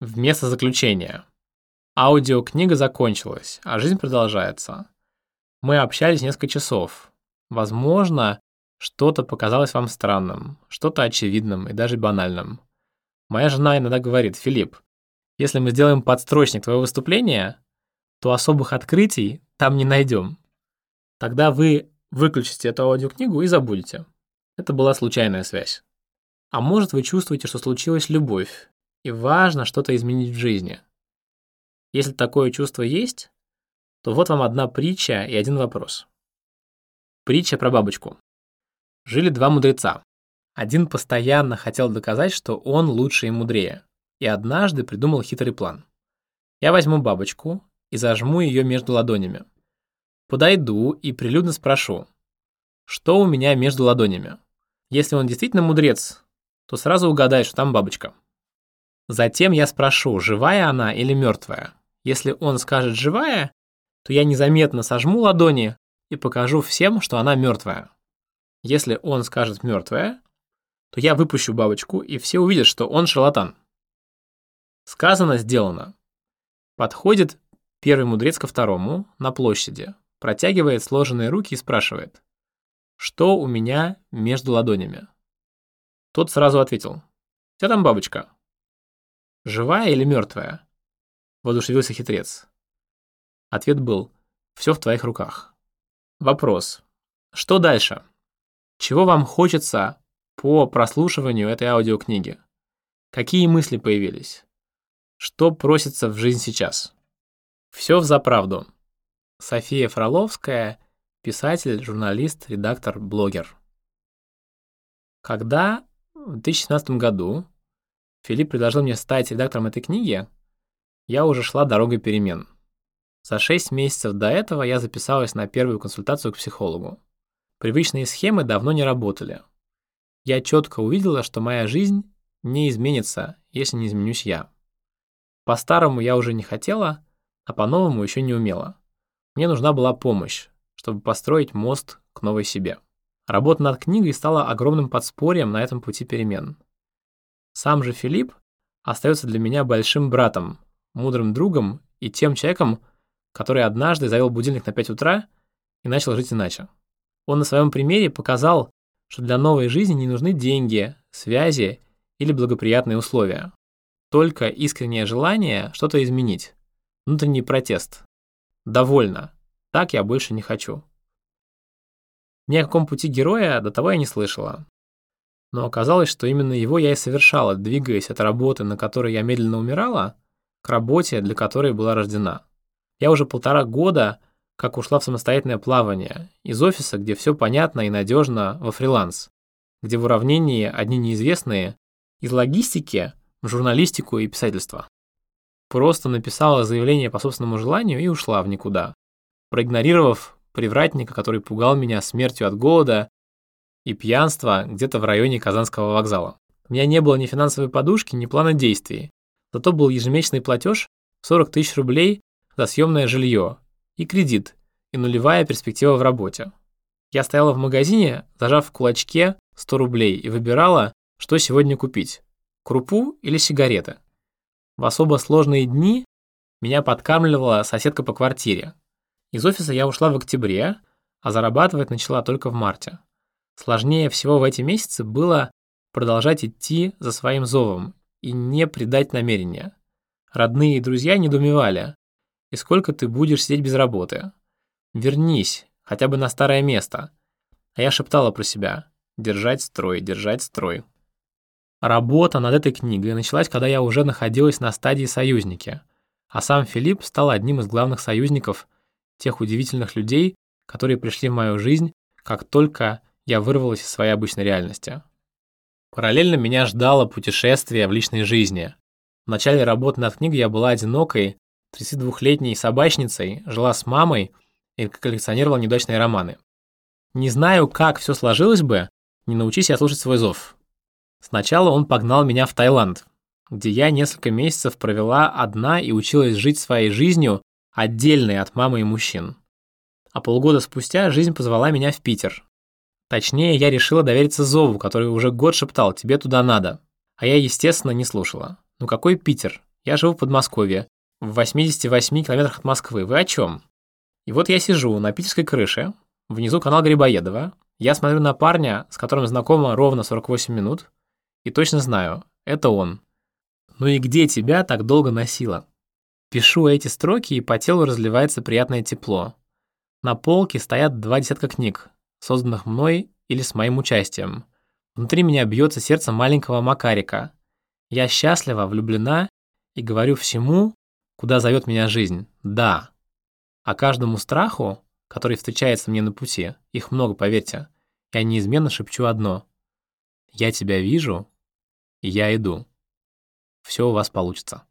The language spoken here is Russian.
Вместо заключения. Аудиокнига закончилась, а жизнь продолжается. Мы общались несколько часов. Возможно, что-то показалось вам странным, что-то очевидным и даже банальным. Моя жена иногда говорит, Филипп, если мы сделаем подстрочник твоего выступления, то особых открытий там не найдем. Тогда вы выключите эту аудиокнигу и забудете. Это была случайная связь. А может, вы чувствуете, что случилась любовь, и важно что-то изменить в жизни. Если такое чувство есть, то вот вам одна притча и один вопрос. Притча про бабочку. Жили два мудреца. Один постоянно хотел доказать, что он лучше и мудрее, и однажды придумал хитрый план. Я возьму бабочку и зажму ее между ладонями. Подойду и прилюдно спрошу, что у меня между ладонями. Если он действительно мудрец, то сразу угадает, что там бабочка. Затем я спрошу, живая она или мертвая. Если он скажет живая, то я незаметно сожму ладони и покажу всем, что она мертвая. Если он скажет мертвая, то я выпущу бабочку, и все увидят, что он шарлатан. Сказано, сделано. Подходит первый мудрец ко второму на площади, протягивает сложенные руки и спрашивает, что у меня между ладонями. Тот сразу ответил, у тебя там бабочка. Живая или мертвая? Воодушевился хитрец. Ответ был, все в твоих руках. Вопрос, что дальше? Чего вам хочется по прослушиванию этой аудиокниги? Какие мысли появились? Что просится в жизнь сейчас? Все в заправду. София Фроловская, писатель, журналист, редактор, блогер. Когда в 2017 году Филипп предложил мне стать редактором этой книги, я уже шла дорогой перемен. За 6 месяцев до этого я записалась на первую консультацию к психологу. Привычные схемы давно не работали. Я четко увидела, что моя жизнь не изменится, если не изменюсь я. По-старому я уже не хотела, а по-новому еще не умела. Мне нужна была помощь, чтобы построить мост к новой себе. Работа над книгой стала огромным подспорьем на этом пути перемен. Сам же Филипп остается для меня большим братом, мудрым другом и тем человеком, который однажды завел будильник на 5 утра и начал жить иначе. Он на своем примере показал, что для новой жизни не нужны деньги, связи или благоприятные условия. Только искреннее желание что-то изменить. Внутренний протест. Довольно. Так я больше не хочу. Ни о каком пути героя до того я не слышала. Но оказалось, что именно его я и совершала, двигаясь от работы, на которой я медленно умирала, к работе, для которой была рождена. Я уже полтора года как ушла в самостоятельное плавание, из офиса, где все понятно и надежно, во фриланс, где в уравнении одни неизвестные, из логистики в журналистику и писательство. Просто написала заявление по собственному желанию и ушла в никуда, проигнорировав привратника, который пугал меня смертью от голода и пьянства где-то в районе Казанского вокзала. У меня не было ни финансовой подушки, ни плана действий, зато был ежемесячный платеж 40 тысяч рублей за съемное жилье и кредит, и нулевая перспектива в работе. Я стояла в магазине, зажав в кулачке 100 рублей и выбирала, что сегодня купить – крупу или сигареты. В особо сложные дни меня подкармливала соседка по квартире. Из офиса я ушла в октябре, а зарабатывать начала только в марте. Сложнее всего в эти месяцы было продолжать идти за своим зовом и не предать намерения. Родные и друзья недоумевали, и сколько ты будешь сидеть без работы? Вернись, хотя бы на старое место. А я шептала про себя. Держать строй, держать строй. Работа над этой книгой началась, когда я уже находилась на стадии союзники, а сам Филипп стал одним из главных союзников тех удивительных людей, которые пришли в мою жизнь, как только я вырвалась из своей обычной реальности. Параллельно меня ждало путешествие в личной жизни. В начале работы над книгой я была одинокой, 32-летней собачницей, жила с мамой и коллекционировала неудачные романы. Не знаю, как все сложилось бы, не научись я слушать свой зов. Сначала он погнал меня в Таиланд, где я несколько месяцев провела одна и училась жить своей жизнью, отдельной от мамы и мужчин. А полгода спустя жизнь позвала меня в Питер. Точнее, я решила довериться зову, который уже год шептал «тебе туда надо». А я, естественно, не слушала. Ну какой Питер? Я живу в Подмосковье, в 88 километрах от Москвы. Вы о чем? И вот я сижу на питерской крыше, внизу канал Грибоедова. Я смотрю на парня, с которым знакома ровно 48 минут, и точно знаю, это он. Ну и где тебя так долго носило? Пишу эти строки, и по телу разливается приятное тепло. На полке стоят два десятка книг, созданных мной или с моим участием. Внутри меня бьется сердце маленького Макарика. Я счастлива, влюблена и говорю всему, куда зовет меня жизнь, да. А каждому страху, который встречается мне на пути, их много, поверьте, я неизменно шепчу одно. Я тебя вижу, и я иду. Все у вас получится.